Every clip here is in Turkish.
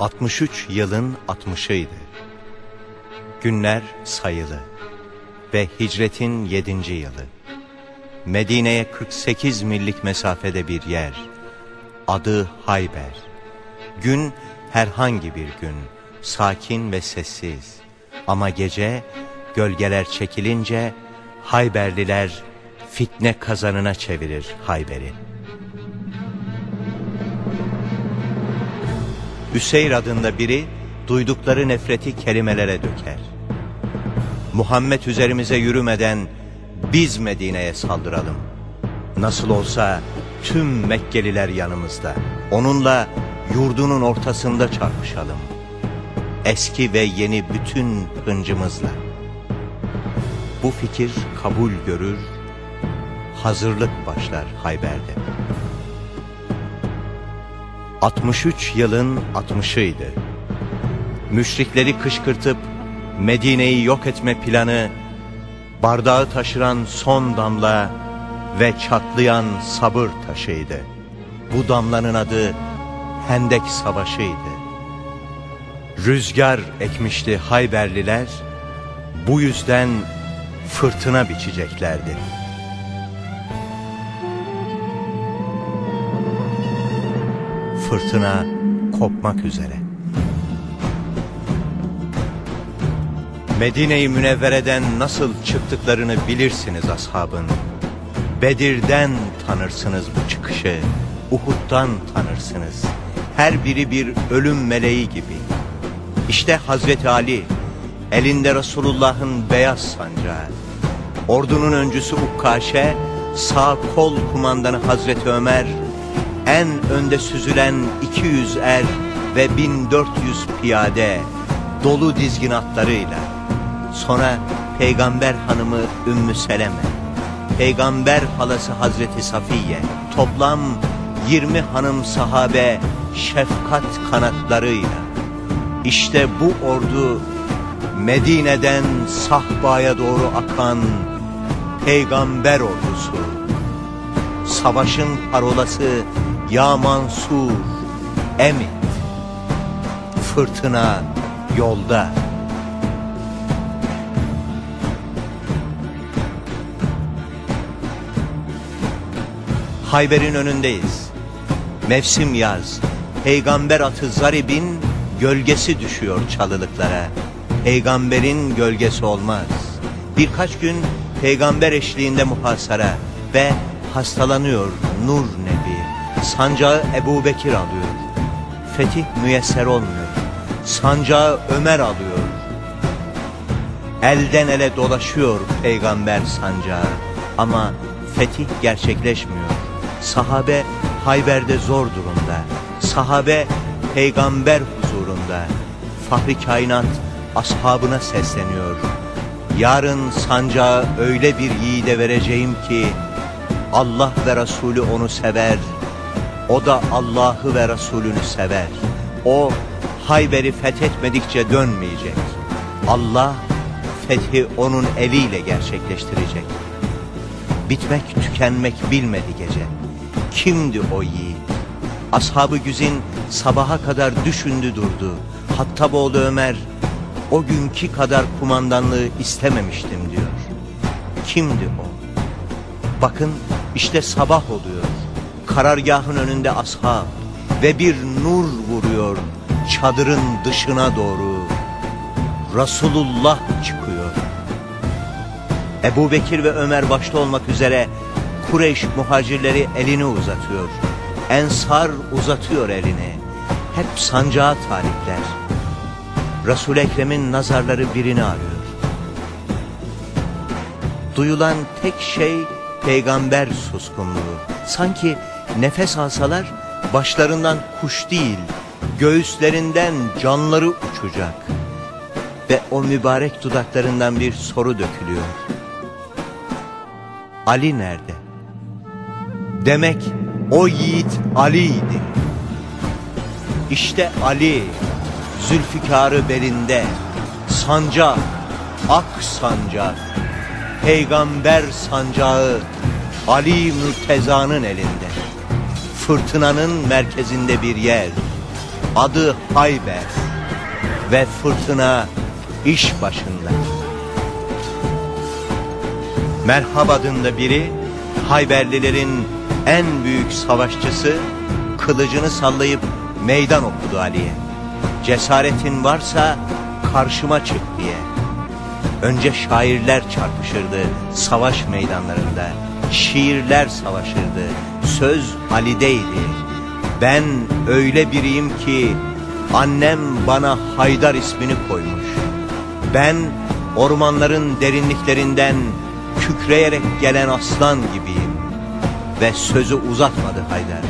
63 yılın 60'ıydı. Günler sayılı ve hicretin 7. yılı. Medine'ye 48 millik mesafede bir yer. Adı Hayber. Gün herhangi bir gün, sakin ve sessiz. Ama gece gölgeler çekilince Hayberliler fitne kazanına çevirir Hayber'i. Hüseyr adında biri duydukları nefreti kelimelere döker. Muhammed üzerimize yürümeden biz Medine'ye saldıralım. Nasıl olsa tüm Mekkeliler yanımızda. Onunla yurdunun ortasında çarpışalım. Eski ve yeni bütün hıncımızla. Bu fikir kabul görür, hazırlık başlar Hayber'de. 63 yılın 60'ıydı. Müşrikleri kışkırtıp Medine'yi yok etme planı, bardağı taşıran son damla ve çatlayan sabır taşıydı. Bu damlanın adı Hendek Savaşı'ydı. Rüzgar ekmişti Hayberliler, bu yüzden fırtına biçeceklerdi. Fırtına kopmak üzere. Medine-i Münevvere'den nasıl çıktıklarını bilirsiniz ashabın. Bedir'den tanırsınız bu çıkışı, Uhud'dan tanırsınız. Her biri bir ölüm meleği gibi. İşte Hazreti Ali, elinde Resulullah'ın beyaz sancağı. Ordunun öncüsü Ukkaşe, sağ kol kumandanı Hazreti Ömer, en önde süzülen 200 er ve 1400 piyade, dolu dizgin atlarıyla. Sonra Peygamber hanımı Ümmü Seleme, Peygamber halası Hazreti Safiye, toplam 20 hanım sahabe şefkat kanatlarıyla. İşte bu ordu Medine'den sahbaya doğru akan peygamber ordusu. Savaşın parolası Ya Mansur, Emit. Fırtına yolda. Hayber'in önündeyiz. Mevsim yaz. Peygamber atı Zarib'in gölgesi düşüyor çalılıklara. Peygamberin gölgesi olmaz. Birkaç gün peygamber eşliğinde muhasara ve hastalanıyor Nur Nebi. Sancağı Ebu Bekir alıyor. Fetih müyesser olmuyor. Sancağı Ömer alıyor. Elden ele dolaşıyor peygamber sancağı. Ama fetih gerçekleşmiyor. Sahabe Hayber'de zor durumda. Sahabe peygamber huzurunda. Fahri kainat ashabına sesleniyor. Yarın sancağı öyle bir yiğide vereceğim ki Allah ve Resulü onu sever. O da Allah'ı ve Resulünü sever. O Hayber'i fethetmedikçe dönmeyecek. Allah fethi onun eliyle gerçekleştirecek. Bitmek tükenmek bilmedi gece. Kimdi o yiğit? Ashab-ı Güzin sabaha kadar düşündü durdu. Hattaboğlu Ömer o günkü kadar kumandanlığı istememiştim diyor. Kimdi o? Bakın işte sabah oluyor. Karargahın önünde ashab ve bir nur vuruyor çadırın dışına doğru. Resulullah çıkıyor. Ebu Bekir ve Ömer başta olmak üzere Kureyş muhacirleri elini uzatıyor. Ensar uzatıyor elini. Hep sancağa talipler. Resul-i Ekrem'in nazarları birini arıyor. Duyulan tek şey peygamber suskunluğu. Sanki nefes alsalar başlarından kuş değil, göğüslerinden canları uçacak. Ve o mübarek dudaklarından bir soru dökülüyor. Ali nerede? Demek o yiğit Ali'ydi. İşte Ali, Zülfikar'ı belinde, sancak, ak sancak, peygamber sancağı Ali Mürteza'nın elinde. Fırtınanın merkezinde bir yer, Adı Hayber ve fırtına iş başında. Merhab adında biri Hayberlilerin en büyük savaşçısı kılıcını sallayıp meydan okudu Ali'ye. Cesaretin varsa karşıma çık diye. Önce şairler çarpışırdı savaş meydanlarında. Şiirler savaşırdı. Söz Ali'deydi. Ben öyle biriyim ki annem bana Haydar ismini koymuş. Ben ormanların derinliklerinden kükreyerek gelen aslan gibiyim. Ve sözü uzatmadı Haydar.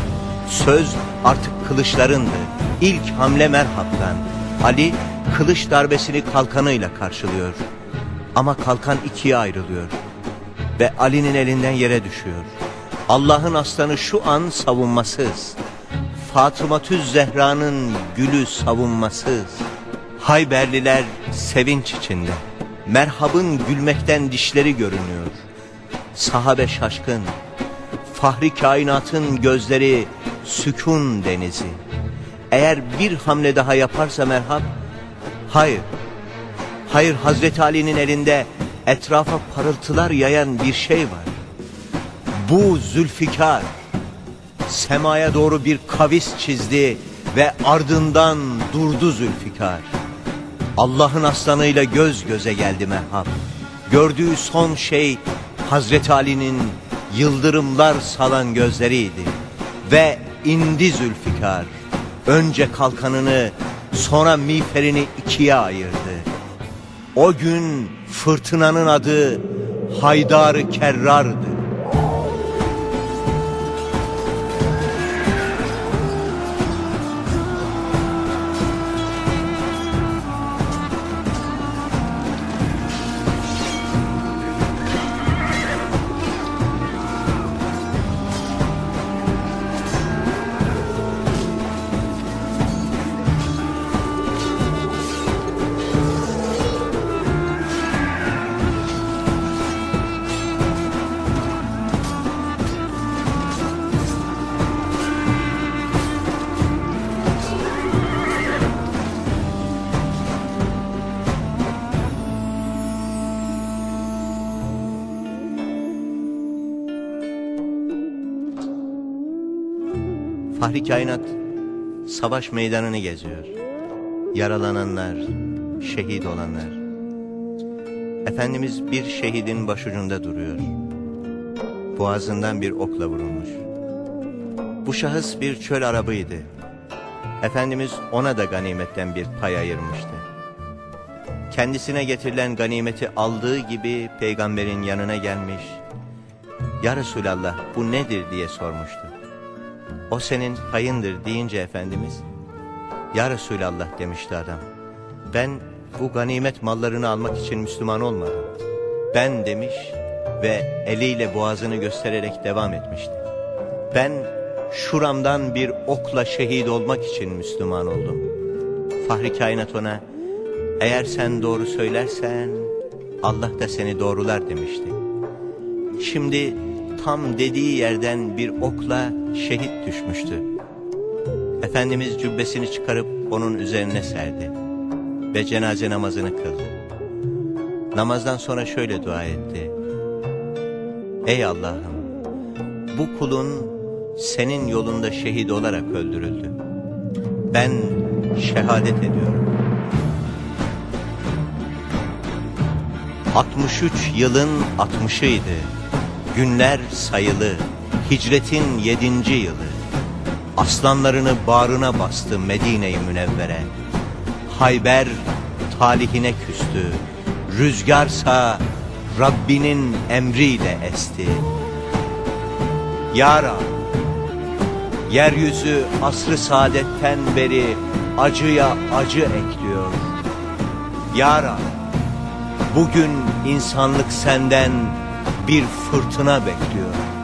Söz artık kılıçlarındı. İlk hamle merhaptan. Ali kılıç darbesini kalkanıyla karşılıyor. Ama kalkan ikiye ayrılıyor. Ve Ali'nin elinden yere düşüyor. Allah'ın aslanı şu an savunmasız. Fatımatüz Zehra'nın gülü savunmasız. Hayberliler sevinç içinde. Merhab'ın gülmekten dişleri görünüyor. Sahabe şaşkın. Fahri kainatın gözleri sükun denizi. Eğer bir hamle daha yaparsa merhab, hayır. Hayır Hazreti Ali'nin elinde etrafa parıltılar yayan bir şey var. Bu Zülfikar semaya doğru bir kavis çizdi ve ardından durdu Zülfikar. Allah'ın aslanıyla göz göze geldi merhab. Gördüğü son şey Hazreti Ali'nin yıldırımlar salan gözleriydi. Ve indi Zülfikar. Önce kalkanını sonra miğferini ikiye ayırdı. O gün fırtınanın adı Haydar-ı Kerrar'dı. Fahri kainat savaş meydanını geziyor. Yaralananlar, şehit olanlar. Efendimiz bir şehidin başucunda duruyor. Boğazından bir okla vurulmuş. Bu şahıs bir çöl arabıydı. Efendimiz ona da ganimetten bir pay ayırmıştı. Kendisine getirilen ganimeti aldığı gibi peygamberin yanına gelmiş. Ya Resulallah bu nedir diye sormuştu. O senin payındır deyince Efendimiz, Ya Resulallah demişti adam. Ben bu ganimet mallarını almak için Müslüman olmadım. Ben demiş ve eliyle boğazını göstererek devam etmişti. Ben şuramdan bir okla şehit olmak için Müslüman oldum. Fahri kainat ona, eğer sen doğru söylersen Allah da seni doğrular demişti. Şimdi tam dediği yerden bir okla şehit düşmüştü. Efendimiz cübbesini çıkarıp onun üzerine serdi ve cenaze namazını kıldı. Namazdan sonra şöyle dua etti. Ey Allah'ım bu kulun senin yolunda şehit olarak öldürüldü. Ben şehadet ediyorum. 63 yılın 60'ıydı. Günler sayılı. Hicretin yedinci yılı. Aslanlarını bağrına bastı Medine-i Münevvere. Hayber talihine küstü. Rüzgarsa Rabbinin emriyle esti. Ya Rab, yeryüzü asrı saadetten beri acıya acı ekliyor. Ya Rab, bugün insanlık senden bir fırtına bekliyor.